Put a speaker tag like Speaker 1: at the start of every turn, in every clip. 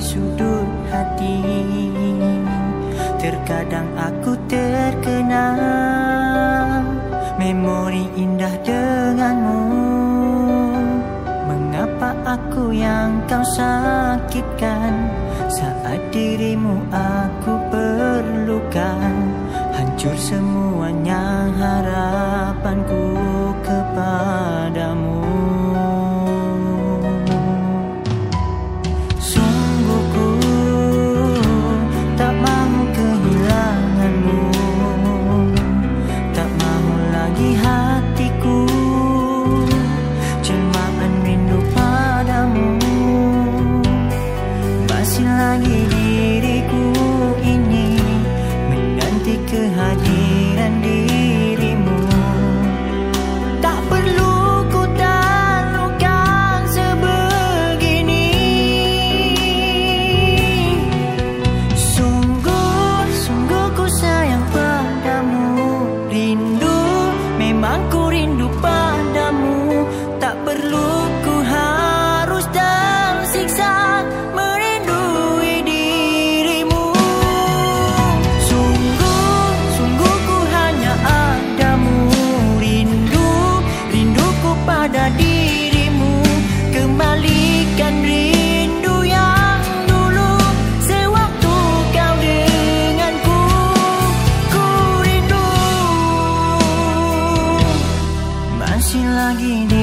Speaker 1: sudut hati. Terkadang aku terkenang Memori indah denganmu. Mengapa aku yang kau sakitkan? Saat dirimu aku perlukan Hancur semuanya harap. mandi lagi di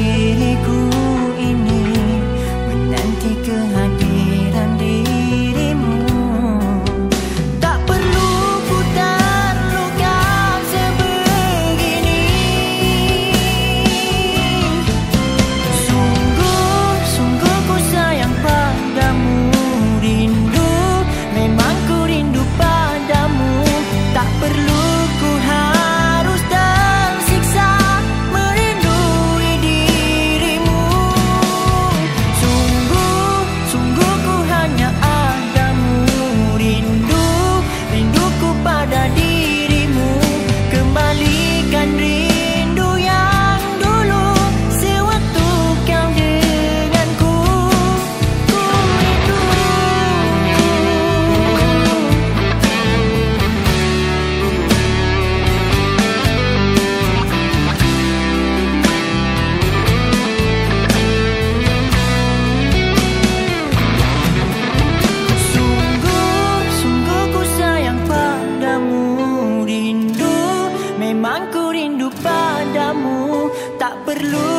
Speaker 1: blue